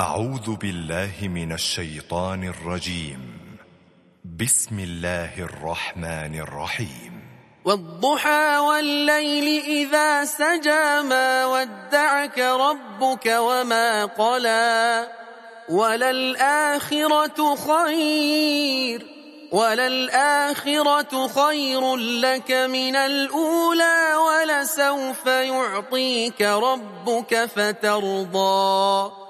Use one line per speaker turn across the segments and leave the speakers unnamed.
أعوذ بالله من الشيطان الرجيم. بسم الله الرحمن الرحيم.
والضحى والليل إذا سجى ما ودعك ربك وما قلى. وللآخرة خير وللآخرة خير لك من الأولى ولسوف يعطيك ربك فترضى.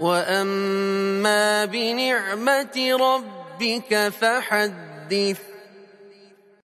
وأما بنعمة ربك فحدث